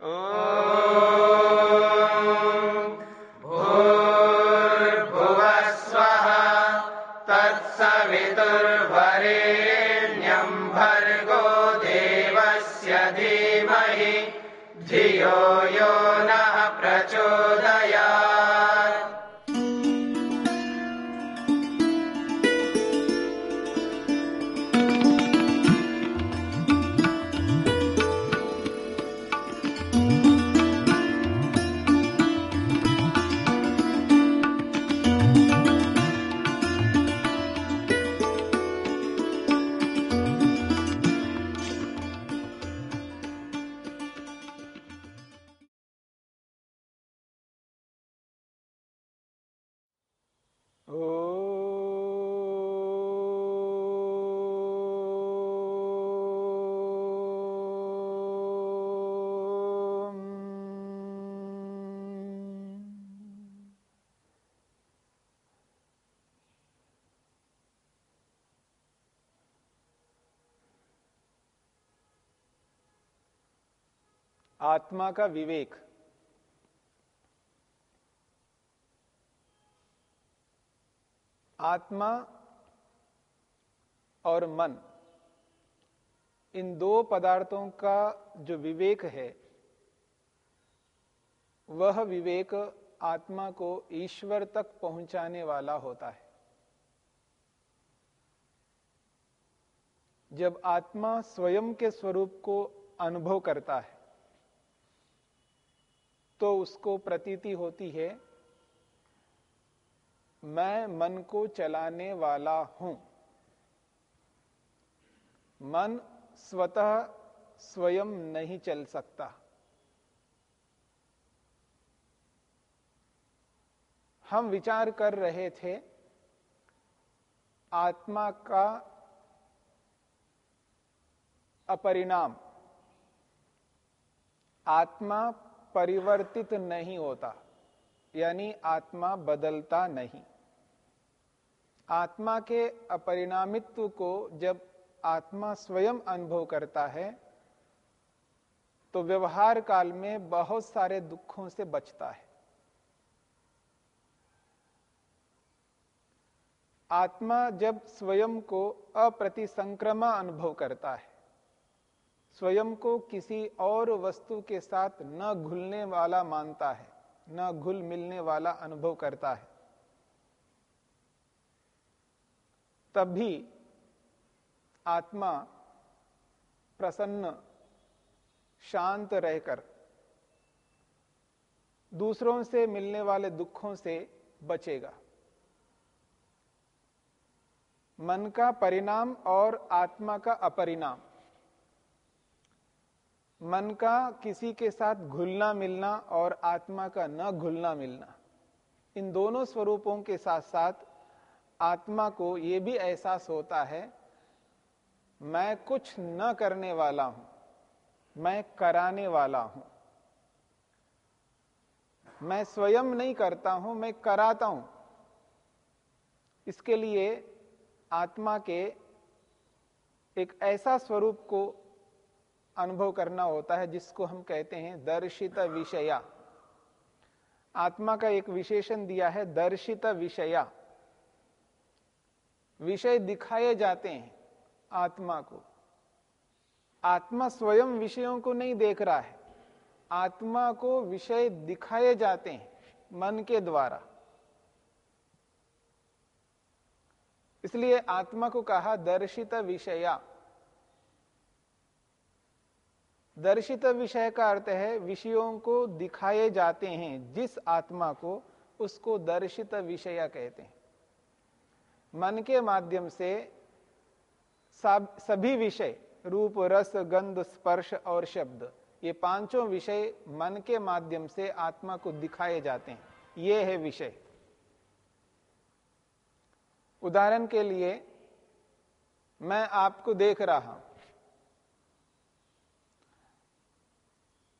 Oh. आत्मा का विवेक। आत्मा और मन, इन दो पदार्थों का जो विवेक है, वह विवेक आत्मा को ईश्वर तक पहुँचाने वाला होता है। जब आत्मा स्वयं के स्वरूप को अनुभव करता है तो उसको प्रतीति होती है, मैं मन को चलाने वाला हूँ। मन स्वतः स्वयं नहीं चल सकता। हम विचार कर रहे थे, आत्मा का अपरिणाम, आत्मा परिवर्तित नहीं होता, यानी आत्मा बदलता नहीं। आत्मा के अपरिणामित्व को जब आत्मा स्वयं अनुभव करता है तो व्यवहार काल में बहुत सारे दुखों से बचता है। आत्मा जब स्वयं को अप्रतिसंक्रमा अनुभव करता है स्वयं को किसी और वस्तु के साथ न घुलने वाला मानता है, न घुल मिलने वाला अनुभव करता है। तब भी आत्मा प्रसन्न, शांत रहकर दूसरों से मिलने वाले दुखों से बचेगा। मन का परिणाम और आत्मा का अपरिणाम मन का किसी के साथ घुलना मिलना और आत्मा का न घुलना मिलना। इन दोनों स्वरूपों के साथ साथ आत्मा को यह भी एहसास होता है, मैं कुछ न करने वाला हूँ, मैं कराने वाला हूँ। मैं स्वयं नहीं करता हूँ, मैं कराता हूँ। इसके लिए आत्मा के एक ऐसा स्वरूप को अनुभव करना होता है, जिसको हम कहते हैं दर्शित विषया। आत्मा का एक विशेषण दिया है, दर्शित विषया। विषय दिखाए जाते हैं आत्मा को। आत्मा स्वयं विषयों को नहीं देख रहा है, आत्मा को विषय दिखाए जाते हैं मन के द्वारा। इसलिए आत्मा को कहा दर्शित विषया। दर्शित विषय का अर्थ है विषयों को दिखाए जाते हैं, जिस आत्मा को उसको दर्शित विषय कहते हैं। मन के माध्यम से सभी विषय, रूप, रस, गंध, स्पर्श और शब्द, ये पाँचों विषय मन के माध्यम से आत्मा को दिखाए जाते हैं। ये है विषय। उदाहरण के लिए मैं आपको देख रहा हूँ।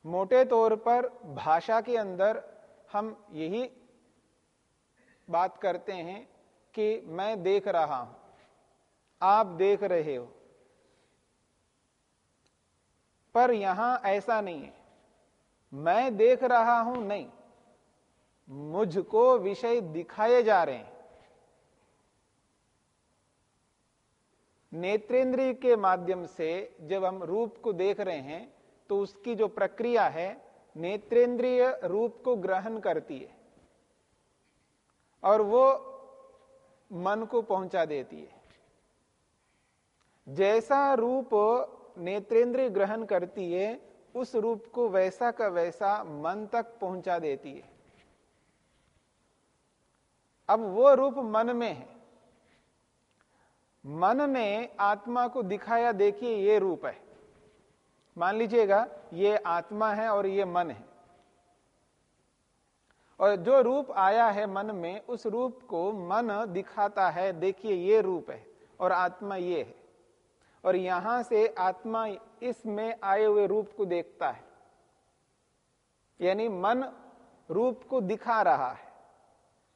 मोटे तौर पर भाषा के अंदर हम यही बात करते हैं कि मैं देख रहा हूँ। आप देख रहे हो। पर यहाँ ऐसा नहीं है। मैं देख रहा हूँ नहीं। मुझको विषय दिखाए जा रहे हैं। नेत्रेंद्रिय के माध्यम से जब हम रूप को देख रहे हैं तो उसकी जो प्रक्रिया है, नेत्रेंद्रिय रूप को ग्रहण करती है और वो मन को पहुँचा देती है। जैसा रूप नेत्रेंद्रिय ग्रहण करती है, उस रूप को वैसा का वैसा मन तक पहुँचा देती है। अब वो रूप मन में है। मन ने आत्मा को दिखाया, देखिए, ये रूप है। मान लीजिएगा, ये आत्मा है और ये मन है। और जो रूप आया है मन में, उस रूप को मन दिखाता है। देखिए, ये रूप है और आत्मा ये है। और यहाँ से आत्मा इसमें आए हुए रूप को देखता है। यानी मन रूप को दिखा रहा है,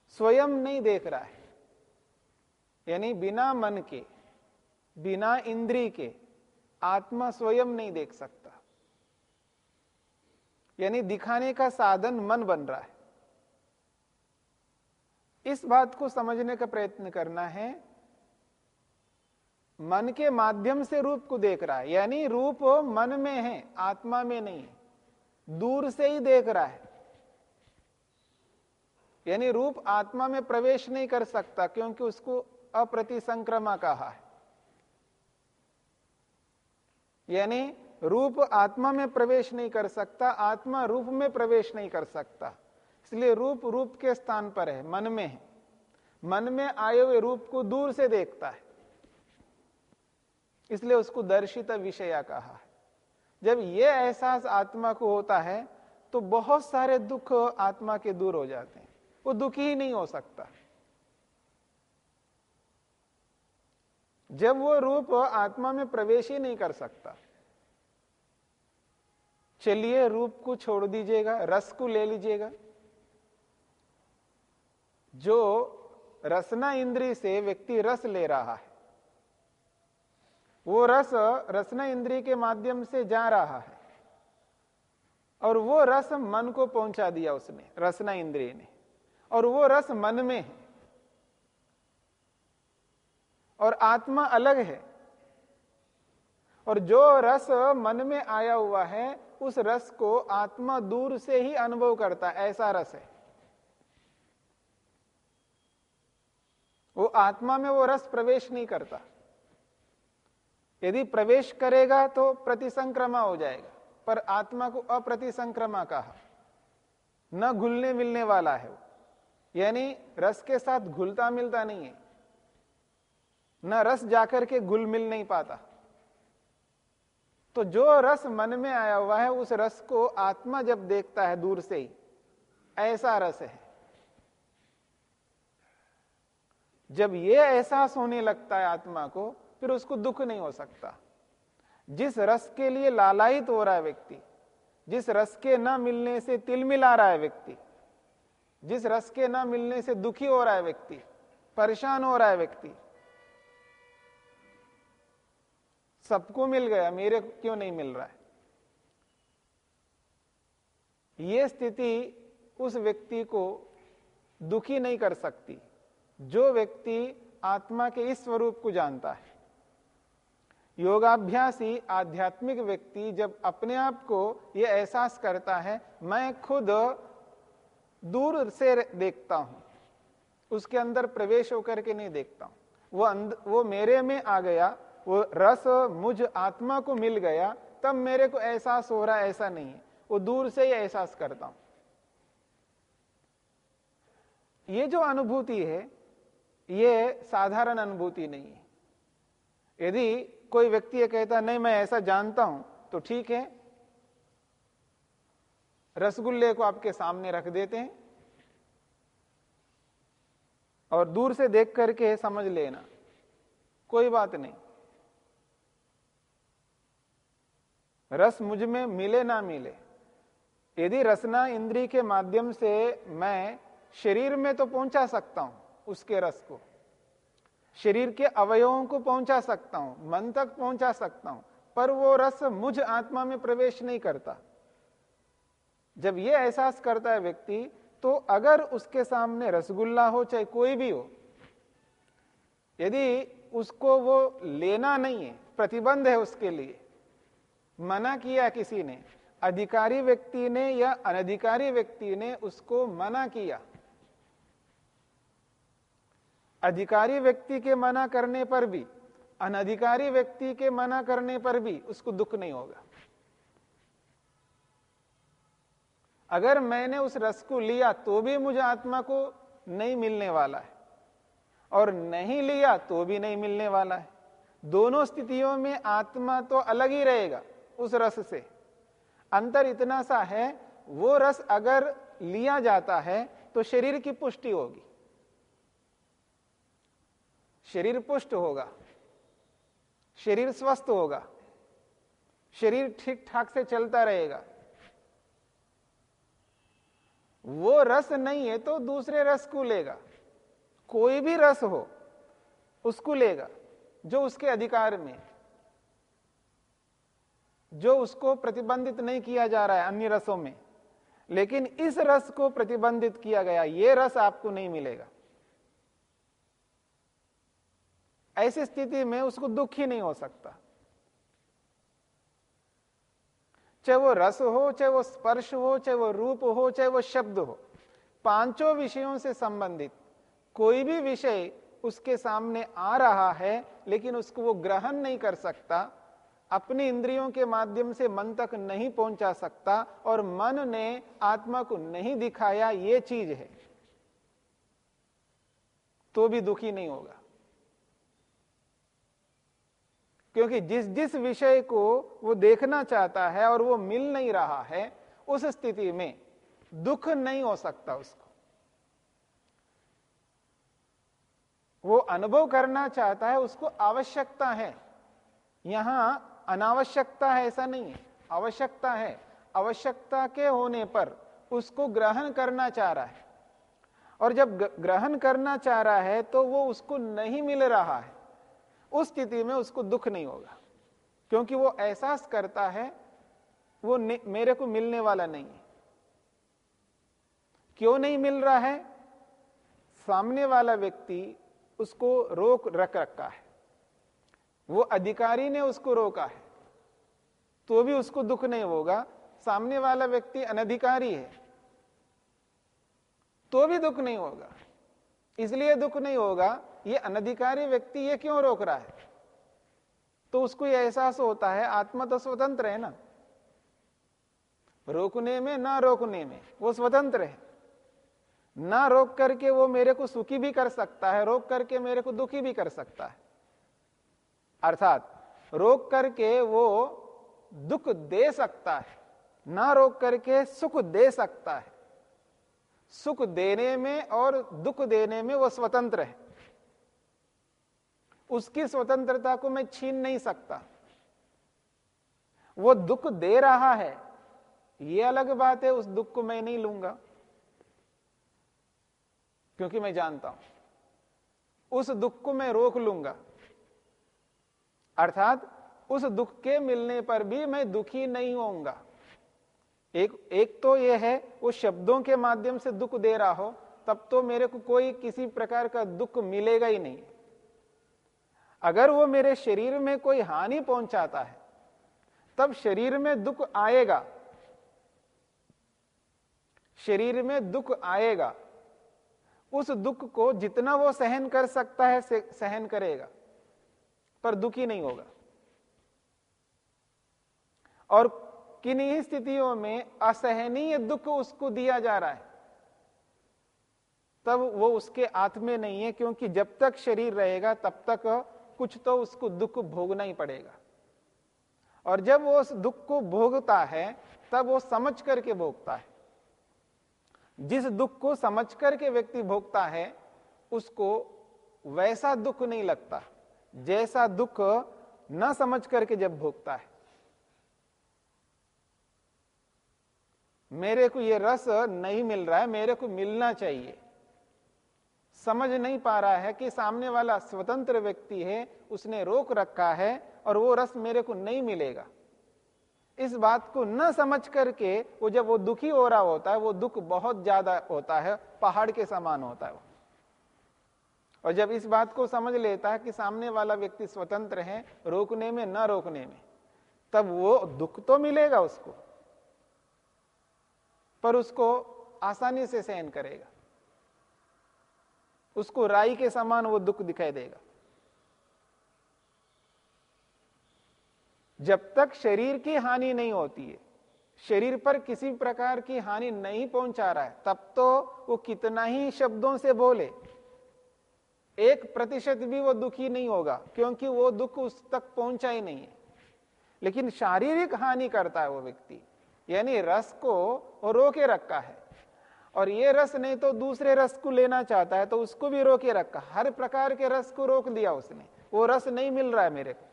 स्वयं नहीं देख रहा है। यानी बिना मन के, बिना इंद्री के आत्मा स्वयं नहीं देख सकता। यानी दिखाने का साधन मन बन रहा है। इस बात को समझने का प्रयत्न करना है। मन के माध्यम से रूप को देख रहा है। यानी रूप मन में है, आत्मा में नहीं है। दूर से ही देख रहा है। यानी रूप आत्मा में प्रवेश नहीं कर सकता, क्योंकि उसको अप्रतिसंक्रमा कहा है। यानी रूप आत्मा में प्रवेश नहीं कर सकता, आत्मा रूप में प्रवेश नहीं कर सकता। इसलिए रूप रूप के स्थान पर है, मन में है। मन में आए हुए रूप को दूर से देखता है। इसलिए उसको दर्शित विषया कहा है। जब यह एहसास आत्मा को होता है तो बहुत सारे दुख आत्मा के दूर हो जाते हैं। वो दुखी ही नहीं हो सकता। जब वो रूप आत्मा में प्रवेश ही नहीं कर सकता। चलिए रूप को छोड़ दीजिएगा, रस को ले लीजिएगा। जो रसना इंद्री से व्यक्ति रस ले रहा है, वो रस रसना इंद्री के माध्यम से जा रहा है और वो रस मन को पहुँचा दिया उसने, रसना इंद्रिय ने। और वो रस मन में है। और आत्मा अलग है। और जो रस मन में आया हुआ है, उस रस को आत्मा दूर से ही अनुभव करता है, ऐसा रस है। वो आत्मा में वो रस प्रवेश नहीं करता। यदि प्रवेश करेगा तो प्रतिसंक्रमा हो जाएगा, पर आत्मा को अप्रतिसंक्रमा कहा। न घुलने मिलने वाला है वो। यानी रस के साथ घुलता मिलता नहीं है। न रस जाकर के गुल मिल नहीं पाता। तो जो रस मन में आया हुआ है, उस रस को आत्मा जब देखता है दूर से ही, ऐसा रस है। जब यह एहसास होने लगता है आत्मा को, फिर उसको दुख नहीं हो सकता। जिस रस के लिए लालायित हो रहा है व्यक्ति, जिस रस के ना मिलने से तिल मिला रहा है व्यक्ति, जिस रस के ना मिलने से दुखी हो रहा है व्यक्ति, परेशान हो रहा है व्यक्ति सबको मिल गया मेरे को क्यों नहीं मिल रहा है? यह स्थिति उस व्यक्ति को दुखी नहीं कर सकती जो व्यक्ति आत्मा के इस स्वरूप को जानता है। योगाभ्यासी आध्यात्मिक व्यक्ति जब अपने आप को यह एहसास करता है मैं खुद दूर से देखता हूँ उसके अंदर प्रवेश होकर के नहीं देखता हूँ। वो अंद, वो मेरे में आ गया वो रस मुझ आत्मा को मिल गया, तब मेरे को एहसास हो रहा ऐसा नहीं है। वो दूर से ही एहसास करता हूँ। ये जो अनुभूति है, ये साधारण अनुभूति नहीं है। यदि कोई व्यक्ति ये कहता नहीं, मैं ऐसा जानता हूँ तो ठीक है। रसगुल्ले को आपके सामने रख देते हैं और दूर से देख करके समझ लेना। कोई बात नहीं। रस मुझमें मिले ना मिले। यदि रसना इंद्री के माध्यम से मैं शरीर में तो पहुँचा सकता हूँ उसके रस को। शरीर के अवयवों को पहुँचा सकता हूँ, मन तक पहुँचा सकता हूँ, पर वो रस मुझ आत्मा में प्रवेश नहीं करता। जब ये एहसास करता है व्यक्ति तो अगर उसके सामने रसगुल्ला हो, चाहे कोई भी हो, यदि उसको वो लेना नहीं है, प्रतिबंध है उसके लिए मना किया किसी ने, अधिकारी व्यक्ति ने या अनधिकारी व्यक्ति ने उसको मना किया। अधिकारी व्यक्ति के मना करने पर भी, अनधिकारी व्यक्ति के मना करने पर भी उसको दुख नहीं होगा। अगर मैंने उस रस को लिया तो भी मुझे आत्मा को नहीं मिलने वाला है, और नहीं लिया तो भी नहीं मिलने वाला है। दोनों स्थितियों में आत्मा तो अलग ही रहेगा। उस रस से। अंतर इतना सा है, वो रस अगर लिया जाता है तो शरीर की पुष्टि होगी। शरीर पुष्ट होगा। शरीर स्वस्थ होगा। शरीर ठीक ठाक से चलता रहेगा। वो रस नहीं है तो दूसरे रस को लेगा। कोई भी रस हो, उसको लेगा, जो उसके अधिकार में जो उसको प्रतिबंधित नहीं किया जा रहा है अन्य रसों में, लेकिन इस रस को प्रतिबंधित किया गया, ये रस आपको नहीं मिलेगा। ऐसी स्थिति में उसको दुख ही नहीं हो सकता। चाहे वो रस हो, चाहे वो स्पर्श हो, चाहे वो रूप हो, चाहे वो शब्द हो, पाँचों विषयों से संबंधित कोई भी विषय उसके सामने आ रहा है, लेकिन उसको वो ग्रहण नहीं कर सकता अपनी इंद्रियों के माध्यम से मन तक नहीं पहुँचा सकता और मन ने आत्मा को नहीं दिखाया, ये चीज़ है। तो भी दुखी नहीं होगा। क्योंकि जिस जिस विषय को वो देखना चाहता है और वो मिल नहीं रहा है, उस स्थिति में दुख नहीं हो सकता उसको। वो अनुभव करना चाहता है, उसको आवश्यकता है। यहाँ अनावश्यकता है, ऐसा नहीं है। आवश्यकता है। आवश्यकता के होने पर उसको ग्रहण करना चाह रहा है। और जब ग्रहण करना चाह रहा है तो वो उसको नहीं मिल रहा है। उस स्थिति में उसको दुख नहीं होगा। क्योंकि वो एहसास करता है, वो मेरे को मिलने वाला नहीं है। क्यों नहीं मिल रहा है? सामने वाला व्यक्ति उसको रोक रख रखा है। वो अधिकारी ने उसको रोका है। तो भी उसको दुख नहीं होगा। सामने वाला व्यक्ति अनधिकारी है तो भी दुख नहीं होगा। इसलिए दुख नहीं होगा, ये अनधिकारी व्यक्ति ये क्यों रोक रहा है? तो उसको यह एहसास होता है, आत्मा तो स्वतंत्र है ना। रोकने में, ना रोकने में, वो स्वतंत्र है। ना रोक करके वो मेरे को सुखी भी कर सकता है, रोक करके मेरे को दुखी भी कर सकता है। अर्थात रोक करके वो दुख दे सकता है, ना रोक करके सुख दे सकता है। सुख देने में और दुख देने में वो स्वतंत्र है। उसकी स्वतंत्रता को मैं छीन नहीं सकता। वो दुख दे रहा है, ये अलग बात है, उस दुख को मैं नहीं लूँगा। क्योंकि मैं जानता हूँ, उस दुख को मैं रोक लूँगा। अर्थात उस दुख के मिलने पर भी मैं दुखी नहीं होऊँगा। एक एक तो यह है वो शब्दों के माध्यम से दुख दे रहा हो, तब तो मेरे को कोई किसी प्रकार का दुख मिलेगा ही नहीं। अगर वो मेरे शरीर में कोई हानि पहुंचाता है, तब शरीर में दुख आएगा। शरीर में दुख आएगा। उस दुख को जितना वो सहन कर सकता है सहन करेगा। पर दुखी नहीं होगा। और किन्हीं स्थितियों में असहनीय दुख उसको दिया जा रहा है, तब वो उसके हाथ में नहीं है, क्योंकि जब तक शरीर रहेगा, तब तक कुछ तो उसको दुख भोगना ही पड़ेगा। और जब वो उस दुख को भोगता है, तब वो समझ करके भोगता है। जिस दुख को समझ करके व्यक्ति भोगता है, उसको वैसा दुख नहीं लगता। जैसा दुख न समझ करके जब भोगता है। मेरे को यह रस नहीं मिल रहा है, मेरे को मिलना चाहिए। समझ नहीं पा रहा है कि सामने वाला स्वतंत्र व्यक्ति है, उसने रोक रखा है और वो रस मेरे को नहीं मिलेगा। इस बात को न समझ करके वो जब वो दुखी हो रहा होता है, वो दुख बहुत ज़्यादा होता है, पहाड़ के समान होता है वो। और जब इस बात को समझ लेता है कि सामने वाला व्यक्ति स्वतंत्र है, रोकने में, न रोकने में, तब वो दुख तो मिलेगा उसको, पर उसको आसानी से सहन करेगा। उसको राई के समान वो दुख दिखाई देगा। जब तक शरीर की हानि नहीं होती है, शरीर पर किसी प्रकार की हानि नहीं पहुँचा रहा है, तब तो वो कितना ही शब्दों से बोले एक प्रतिशत भी वो दुखी नहीं होगा, क्योंकि वो दुख उस तक पहुँचा ही नहीं है। लेकिन शारीरिक हानि करता है वो व्यक्ति, यानी रस को रोके रखा है। और ये रस नहीं तो दूसरे रस को लेना चाहता है तो उसको भी रोके रखा। हर प्रकार के रस को रोक दिया उसने। वो रस नहीं मिल रहा है मेरे को।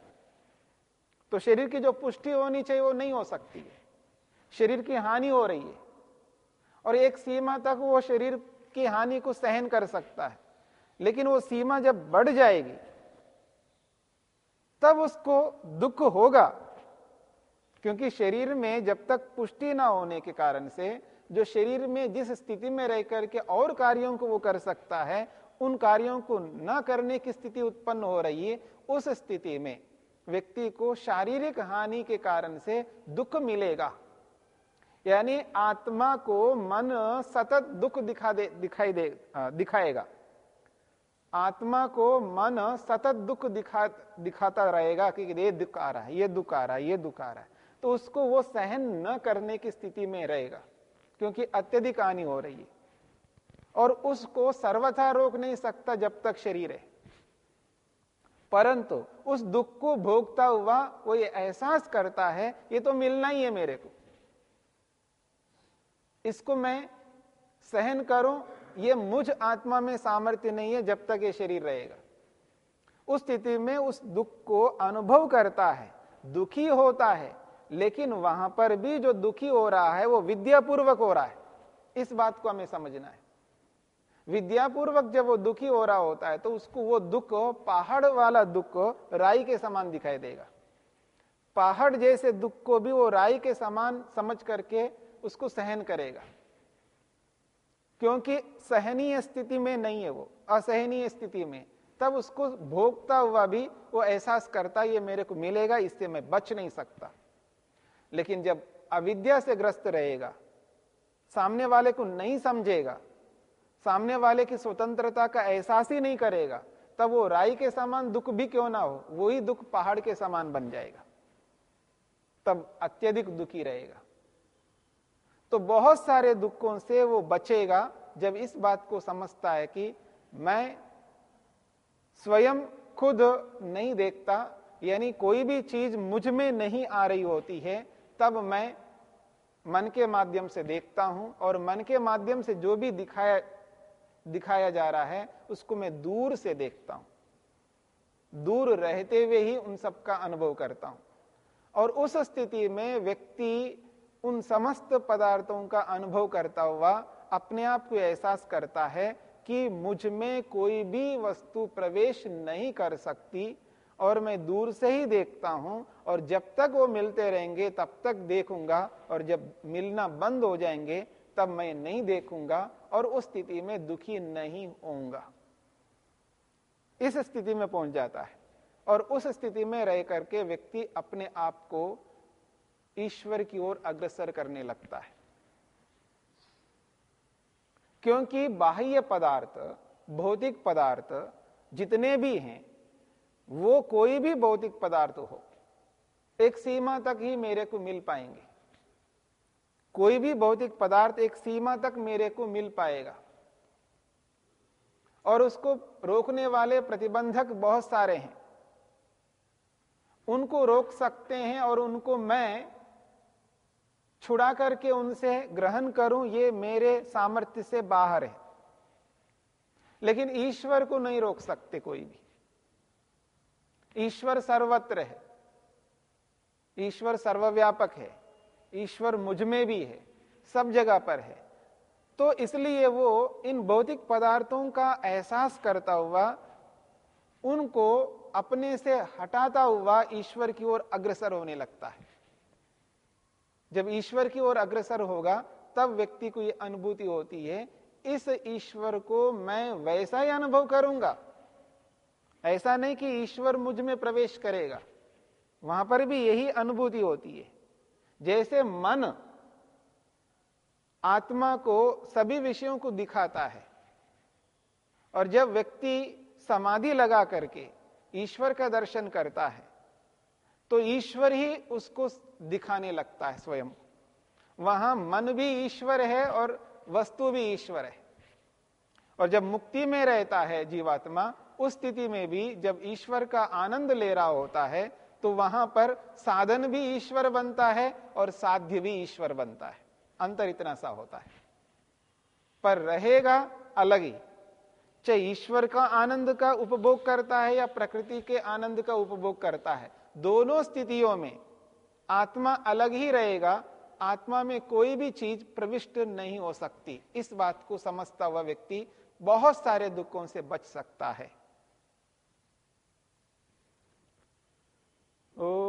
तो शरीर की जो पुष्टि होनी चाहिए, वो नहीं हो सकती है। शरीर की हानि हो रही है। और एक सीमा तक वो शरीर की हानि को सहन कर सकता है। लेकिन वो सीमा जब बढ़ जाएगी, तब उसको दुख होगा, क्योंकि शरीर में जब तक पुष्टि ना होने के कारण से, जो शरीर में जिस स्थिति में रह करके और कार्यों को वो कर सकता है, उन कार्यों को न करने की स्थिति उत्पन्न हो रही है, उस स्थिति में व्यक्ति को शारीरिक हानि के कारण से दुख मिलेगा। यानी आत्मा को मन सतत दुख दिखा दे, दिखाई दे दिखाएगा। आत्मा को मन सतत दुख दिखा, दिखाता रहेगा कि ये दुख आ रहा है, ये दुख आ रहा है, ये दुख आ रहा है। तो उसको वो सहन न करने की स्थिति में रहेगा, क्योंकि अत्यधिक हानि हो रही है। और उसको सर्वथा रोक नहीं सकता जब तक शरीर है। परंतु उस दुख को भोगता हुआ वो ये एहसास करता है, ये तो मिलना ही है मेरे को। इसको मैं सहन करूँ ये मुझ आत्मा में सामर्थ्य नहीं है जब तक ये शरीर रहेगा। उस स्थिति में उस दुख को अनुभव करता है, दुखी होता है, लेकिन वहाँ पर भी जो दुखी हो रहा है, वो विद्यापूर्वक हो रहा है। इस बात को हमें समझना है। विद्यापूर्वक जब वो दुखी हो रहा होता है तो उसको वो दुख, पहाड़ वाला दुख राई के समान दिखाई देगा। पहाड़ जैसे दुख को भी वो राई के समान समझ करके उसको सहन करेगा। क्योंकि सहनीय स्थिति में नहीं है वो, असहनीय स्थिति में। तब उसको भोगता हुआ भी वो एहसास करता, ये मेरे को मिलेगा, इससे मैं बच नहीं सकता। लेकिन जब अविद्या से ग्रस्त रहेगा, सामने वाले को नहीं समझेगा, सामने वाले की स्वतंत्रता का एहसास ही नहीं करेगा, तब वो राई के समान दुख भी क्यों ना हो वही दुख पहाड़ के समान बन जाएगा। तब अत्यधिक दुखी रहेगा। तो बहुत सारे दुखों से वो बचेगा जब इस बात को समझता है कि मैं स्वयं खुद नहीं देखता, यानी कोई भी चीज़ मुझमें नहीं आ रही होती है, तब मैं मन के माध्यम से देखता हूँ और मन के माध्यम से जो भी दिखाया दिखाया जा रहा है, उसको मैं दूर से देखता हूँ। दूर रहते हुए ही उन सब का अनुभव करता हूँ। और उस स्थिति में व्यक्ति उन समस्त पदार्थों का अनुभव करता हुआ अपने आप को एहसास करता है कि मुझमें कोई भी वस्तु प्रवेश नहीं कर सकती और मैं दूर से ही देखता हूँ और जब तक वो मिलते रहेंगे, तब तक देखूँगा और जब मिलना बंद हो जाएँगे, तब मैं नहीं देखूँगा और उस स्थिति में दुखी नहीं होऊँगा। इस स्थिति में पहुँच जाता है और उस स्थिति में रह करके व्यक्ति अपने आप को ईश्वर की ओर अग्रसर करने लगता है। क्योंकि बाह्य पदार्थ, भौतिक पदार्थ जितने भी हैं, वो कोई भी भौतिक पदार्थ हो, एक सीमा तक ही मेरे को मिल पाएँगे। कोई भी भौतिक पदार्थ एक सीमा तक मेरे को मिल पाएगा। और उसको रोकने वाले प्रतिबंधक बहुत सारे हैं। उनको रोक सकते हैं और उनको मैं छुड़ा करके उनसे ग्रहण करूँ, ये मेरे सामर्थ्य से बाहर है। लेकिन ईश्वर को नहीं रोक सकते कोई भी। ईश्वर सर्वत्र है। ईश्वर सर्वव्यापक है। ईश्वर मुझमें भी है। सब जगह पर है। तो इसलिए वो इन भौतिक पदार्थों का एहसास करता हुआ, उनको अपने से हटाता हुआ ईश्वर की ओर अग्रसर होने लगता है। जब ईश्वर की ओर अग्रसर होगा, तब व्यक्ति को यह अनुभूति होती है, इस ईश्वर को मैं वैसा ही अनुभव करूँगा। ऐसा नहीं कि ईश्वर मुझमें प्रवेश करेगा। वहाँ पर भी यही अनुभूति होती है। जैसे मन आत्मा को सभी विषयों को दिखाता है, और जब व्यक्ति समाधि लगा करके ईश्वर का दर्शन करता है तो ईश्वर ही उसको दिखाने लगता है स्वयं। वहाँ मन भी ईश्वर है और वस्तु भी ईश्वर है। और जब मुक्ति में रहता है जीवात्मा, उस स्थिति में भी जब ईश्वर का आनंद ले रहा होता है तो वहाँ पर साधन भी ईश्वर बनता है और साध्य भी ईश्वर बनता है। अंतर इतना सा होता है। पर रहेगा अलग ही। चाहे ईश्वर का आनंद का उपभोग करता है या प्रकृति के आनंद का उपभोग करता है दोनों स्थितियों में आत्मा अलग ही रहेगा, आत्मा में कोई भी चीज़ प्रविष्ट नहीं हो सकती। इस बात को समझता हुआ व्यक्ति बहुत सारे दुखों से बच सकता है। ओ